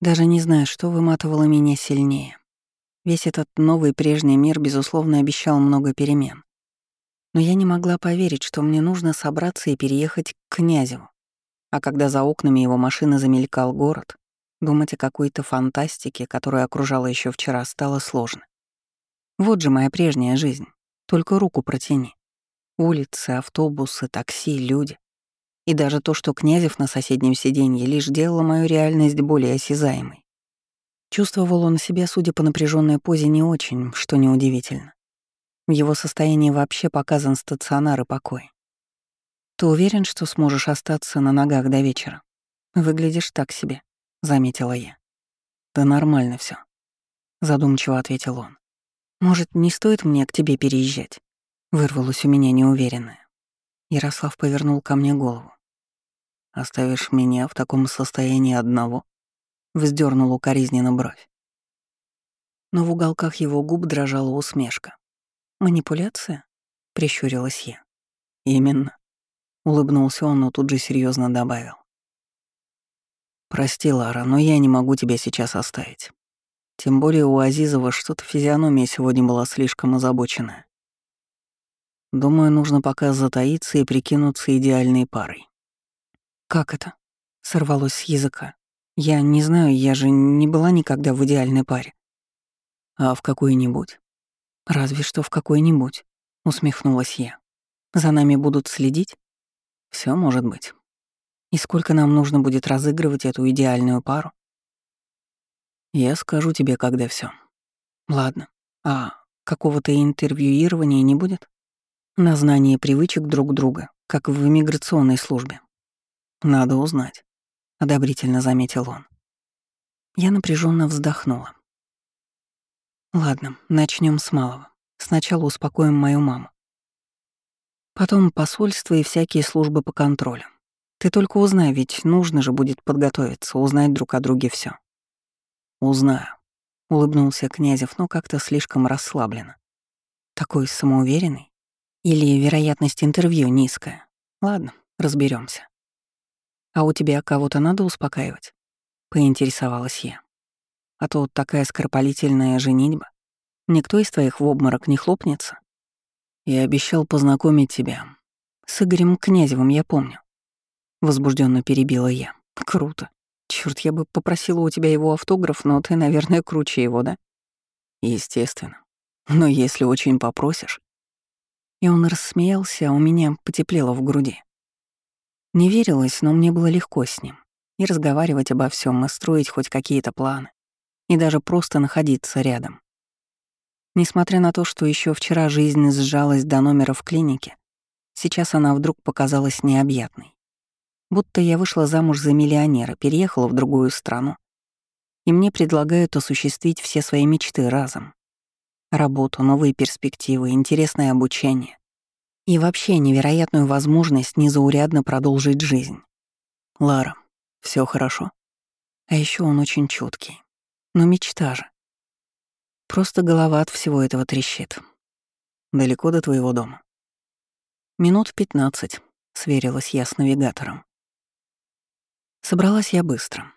Даже не знаю, что выматывало меня сильнее. Весь этот новый прежний мир, безусловно, обещал много перемен. Но я не могла поверить, что мне нужно собраться и переехать к князю. А когда за окнами его машины замелькал город, думать о какой-то фантастике, которая окружала еще вчера, стало сложно. Вот же моя прежняя жизнь. Только руку протяни. Улицы, автобусы, такси, люди. И даже то, что Князев на соседнем сиденье, лишь делало мою реальность более осязаемой. Чувствовал он себя, судя по напряженной позе, не очень, что неудивительно. В его состоянии вообще показан стационар и покой. «Ты уверен, что сможешь остаться на ногах до вечера? Выглядишь так себе», — заметила я. «Да нормально все, задумчиво ответил он. «Может, не стоит мне к тебе переезжать?» Вырвалось у меня неуверенное. Ярослав повернул ко мне голову. «Оставишь меня в таком состоянии одного?» Вздернул укоризненно бровь. Но в уголках его губ дрожала усмешка. «Манипуляция?» — прищурилась я. «Именно», — улыбнулся он, но тут же серьезно добавил. «Прости, Лара, но я не могу тебя сейчас оставить. Тем более у Азизова что-то физиономия сегодня была слишком озабоченная. Думаю, нужно пока затаиться и прикинуться идеальной парой. «Как это?» — сорвалось с языка. «Я не знаю, я же не была никогда в идеальной паре». «А в какой-нибудь?» «Разве что в какой-нибудь», — усмехнулась я. «За нами будут следить?» Все может быть. И сколько нам нужно будет разыгрывать эту идеальную пару?» «Я скажу тебе, когда все. «Ладно. А какого-то интервьюирования не будет?» На знание привычек друг друга, как в иммиграционной службе. Надо узнать, одобрительно заметил он. Я напряженно вздохнула. Ладно, начнем с малого. Сначала успокоим мою маму. Потом посольство и всякие службы по контролю. Ты только узнай, ведь нужно же будет подготовиться, узнать друг о друге все. Узнаю, улыбнулся Князев, но как-то слишком расслабленно. Такой самоуверенный. Или вероятность интервью низкая. Ладно, разберемся. А у тебя кого-то надо успокаивать? Поинтересовалась я. А то такая скоропалительная женитьба. Никто из твоих в обморок не хлопнется? Я обещал познакомить тебя. С Игорем Князевым, я помню. Возбужденно перебила я. Круто. Черт, я бы попросила у тебя его автограф, но ты, наверное, круче его, да? Естественно. Но если очень попросишь, и он рассмеялся, а у меня потеплело в груди. Не верилось, но мне было легко с ним. И разговаривать обо всем, и строить хоть какие-то планы. И даже просто находиться рядом. Несмотря на то, что еще вчера жизнь сжалась до номера в клинике, сейчас она вдруг показалась необъятной. Будто я вышла замуж за миллионера, переехала в другую страну. И мне предлагают осуществить все свои мечты разом. Работу, новые перспективы, интересное обучение. И вообще невероятную возможность незаурядно продолжить жизнь. Лара, все хорошо. А еще он очень чуткий. Но мечта же. Просто голова от всего этого трещит. Далеко до твоего дома. Минут пятнадцать, сверилась я с навигатором. Собралась я быстро.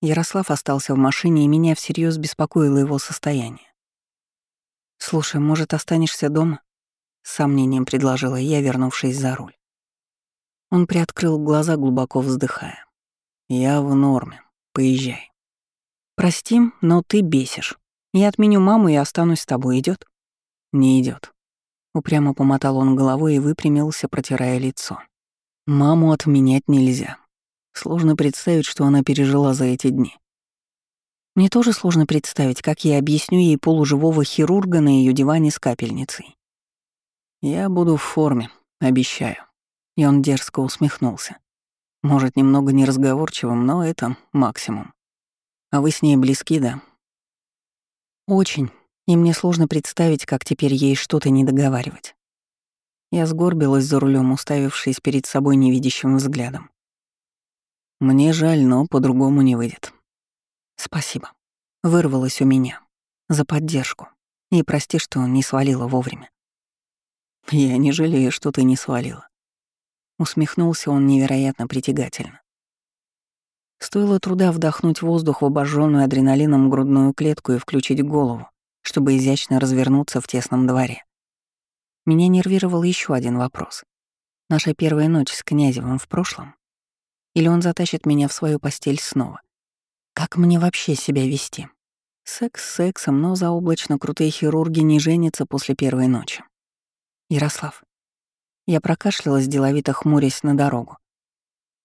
Ярослав остался в машине, и меня всерьез беспокоило его состояние. «Слушай, может, останешься дома?» — с сомнением предложила я, вернувшись за руль. Он приоткрыл глаза, глубоко вздыхая. «Я в норме. Поезжай». «Прости, но ты бесишь. Я отменю маму и останусь с тобой. Идет? «Не идет. Упрямо помотал он головой и выпрямился, протирая лицо. «Маму отменять нельзя. Сложно представить, что она пережила за эти дни. Мне тоже сложно представить, как я объясню ей полуживого хирурга на ее диване с капельницей. Я буду в форме, обещаю. И он дерзко усмехнулся. Может, немного неразговорчивым, но это максимум. А вы с ней близки, да? Очень. И мне сложно представить, как теперь ей что-то не договаривать. Я сгорбилась за рулем, уставившись перед собой невидящим взглядом. Мне жаль, но по-другому не выйдет. Спасибо. Вырвалось у меня. За поддержку. И прости, что не свалила вовремя. Я не жалею, что ты не свалила. Усмехнулся он невероятно притягательно. Стоило труда вдохнуть воздух в обожженную адреналином грудную клетку и включить голову, чтобы изящно развернуться в тесном дворе. Меня нервировал еще один вопрос. Наша первая ночь с Князевым в прошлом? Или он затащит меня в свою постель снова? Как мне вообще себя вести? Секс сексом, но заоблачно крутые хирурги не женятся после первой ночи. Ярослав. Я прокашлялась, деловито хмурясь на дорогу.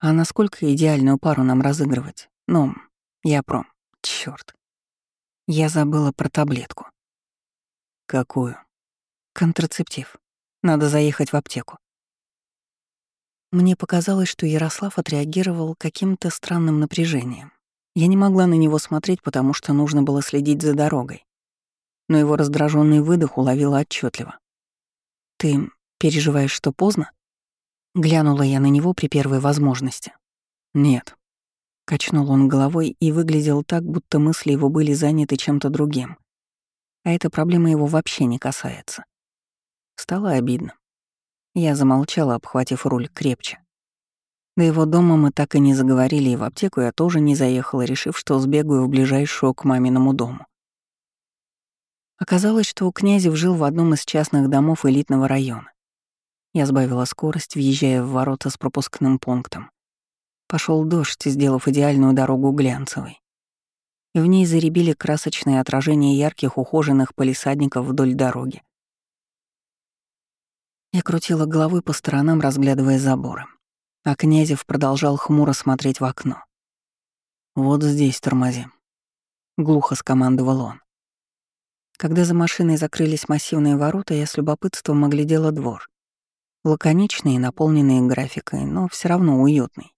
А насколько идеальную пару нам разыгрывать? Ну, я про... Чёрт. Я забыла про таблетку. Какую? Контрацептив. Надо заехать в аптеку. Мне показалось, что Ярослав отреагировал каким-то странным напряжением. Я не могла на него смотреть, потому что нужно было следить за дорогой. Но его раздраженный выдох уловила отчетливо. «Ты переживаешь, что поздно?» Глянула я на него при первой возможности. «Нет». Качнул он головой и выглядел так, будто мысли его были заняты чем-то другим. А эта проблема его вообще не касается. Стало обидно. Я замолчала, обхватив руль крепче. До его дома мы так и не заговорили, и в аптеку я тоже не заехала, решив, что сбегаю в ближайшую к маминому дому. Оказалось, что у Князев жил в одном из частных домов элитного района. Я сбавила скорость, въезжая в ворота с пропускным пунктом. Пошел дождь, сделав идеальную дорогу глянцевой. И в ней заребили красочные отражения ярких ухоженных полисадников вдоль дороги. Я крутила головой по сторонам, разглядывая заборы а Князев продолжал хмуро смотреть в окно. «Вот здесь тормози», — глухо скомандовал он. Когда за машиной закрылись массивные ворота, я с любопытством оглядела двор. Лаконичный и наполненный графикой, но все равно уютный.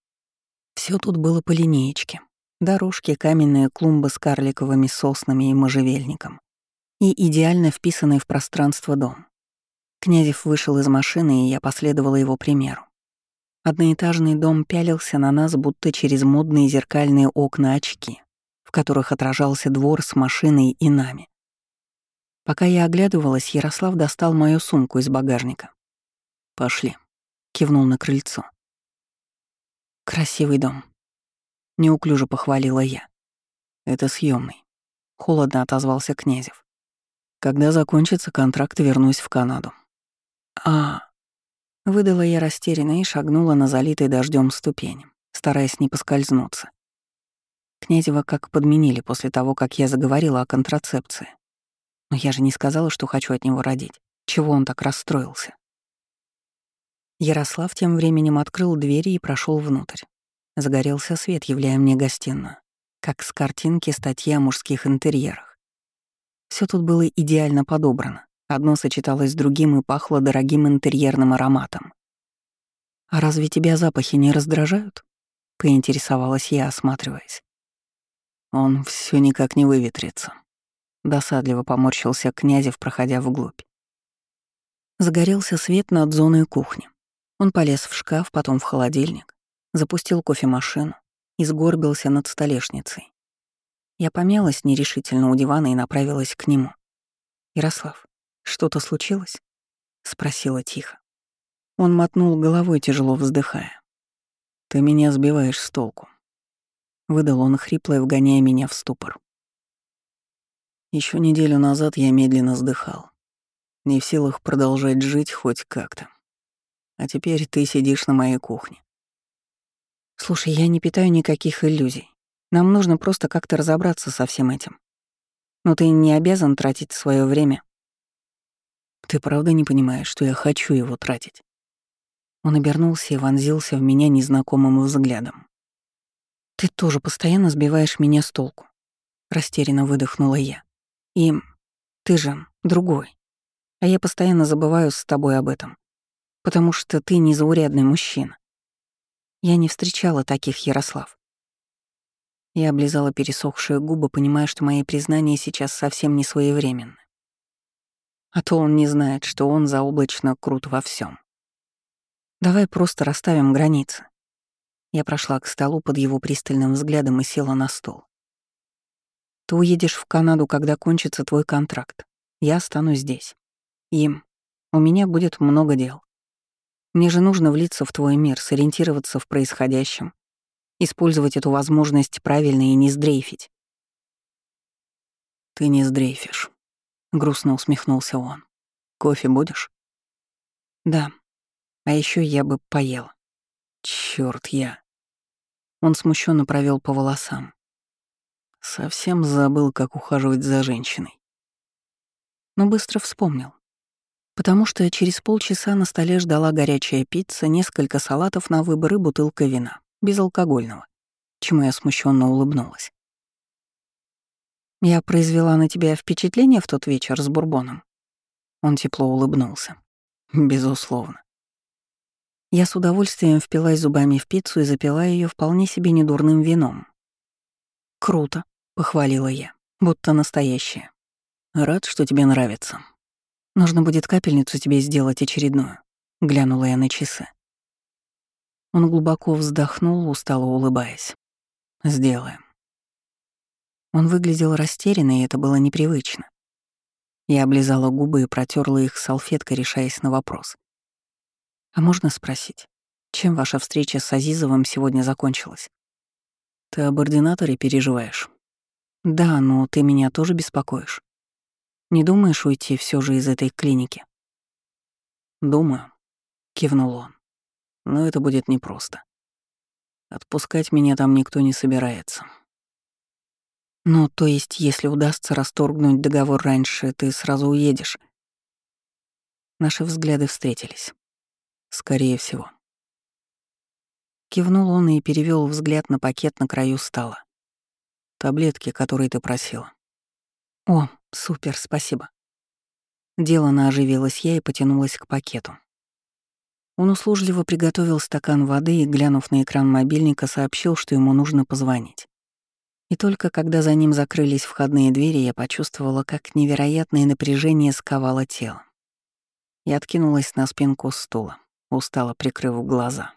Все тут было по линеечке. Дорожки, каменные клумбы с карликовыми соснами и можжевельником. И идеально вписанный в пространство дом. Князев вышел из машины, и я последовала его примеру. Одноэтажный дом пялился на нас, будто через модные зеркальные окна очки, в которых отражался двор с машиной и нами. Пока я оглядывалась, Ярослав достал мою сумку из багажника. «Пошли», — кивнул на крыльцо. «Красивый дом», — неуклюже похвалила я. «Это съемный. холодно отозвался Князев. «Когда закончится контракт, вернусь в Канаду». «А, Выдала я растерянно и шагнула на залитый дождем ступень, стараясь не поскользнуться. Князева как подменили после того, как я заговорила о контрацепции. Но я же не сказала, что хочу от него родить. Чего он так расстроился? Ярослав тем временем открыл двери и прошел внутрь. Загорелся свет, являя мне гостиную, как с картинки статьи о мужских интерьерах. Все тут было идеально подобрано. Одно сочеталось с другим и пахло дорогим интерьерным ароматом. «А разве тебя запахи не раздражают?» — поинтересовалась я, осматриваясь. Он все никак не выветрится. Досадливо поморщился Князев, проходя вглубь. Загорелся свет над зоной кухни. Он полез в шкаф, потом в холодильник, запустил кофемашину и сгорбился над столешницей. Я помялась нерешительно у дивана и направилась к нему. «Ярослав, «Что-то случилось?» — спросила тихо. Он мотнул головой, тяжело вздыхая. «Ты меня сбиваешь с толку», — выдал он хрипло, вгоняя меня в ступор. Еще неделю назад я медленно вздыхал, не в силах продолжать жить хоть как-то. А теперь ты сидишь на моей кухне. Слушай, я не питаю никаких иллюзий. Нам нужно просто как-то разобраться со всем этим. Но ты не обязан тратить свое время ты правда не понимаешь, что я хочу его тратить?» Он обернулся и вонзился в меня незнакомым взглядом. «Ты тоже постоянно сбиваешь меня с толку», — растерянно выдохнула я. «И ты же другой. А я постоянно забываю с тобой об этом, потому что ты незаурядный мужчина. Я не встречала таких, Ярослав. Я облизала пересохшие губы, понимая, что мои признания сейчас совсем не своевременны. А то он не знает, что он заоблачно крут во всем. Давай просто расставим границы. Я прошла к столу под его пристальным взглядом и села на стол. Ты уедешь в Канаду, когда кончится твой контракт. Я останусь здесь. Им. У меня будет много дел. Мне же нужно влиться в твой мир, сориентироваться в происходящем. Использовать эту возможность правильно и не сдрейфить. «Ты не сдрейфишь», — грустно усмехнулся он. «Кофе будешь?» «Да. А еще я бы поела». Черт, я. Он смущенно провел по волосам. Совсем забыл, как ухаживать за женщиной. Но быстро вспомнил. Потому что через полчаса на столе ждала горячая пицца, несколько салатов на выбор и бутылка вина, безалкогольного, чему я смущенно улыбнулась. «Я произвела на тебя впечатление в тот вечер с бурбоном?» Он тепло улыбнулся. «Безусловно. Я с удовольствием впилась зубами в пиццу и запила ее вполне себе недурным вином. «Круто», — похвалила я, будто настоящая. «Рад, что тебе нравится. Нужно будет капельницу тебе сделать очередную», — глянула я на часы. Он глубоко вздохнул, устало улыбаясь. «Сделаем». Он выглядел растерянно, и это было непривычно. Я облизала губы и протерла их салфеткой, решаясь на вопрос. А можно спросить, чем ваша встреча с Азизовым сегодня закончилась? Ты об ординаторе переживаешь? Да, но ты меня тоже беспокоишь. Не думаешь уйти все же из этой клиники? Думаю, кивнул он. Но это будет непросто. Отпускать меня там никто не собирается. Ну, то есть, если удастся расторгнуть договор раньше, ты сразу уедешь. Наши взгляды встретились. Скорее всего. Кивнул он и перевел взгляд на пакет на краю стола. Таблетки, которые ты просила. О, супер, спасибо. Делано оживилась я и потянулась к пакету. Он услужливо приготовил стакан воды и, глянув на экран мобильника, сообщил, что ему нужно позвонить. И только когда за ним закрылись входные двери, я почувствовала, как невероятное напряжение сковало тело. Я откинулась на спинку стула устало прикрыв глаза.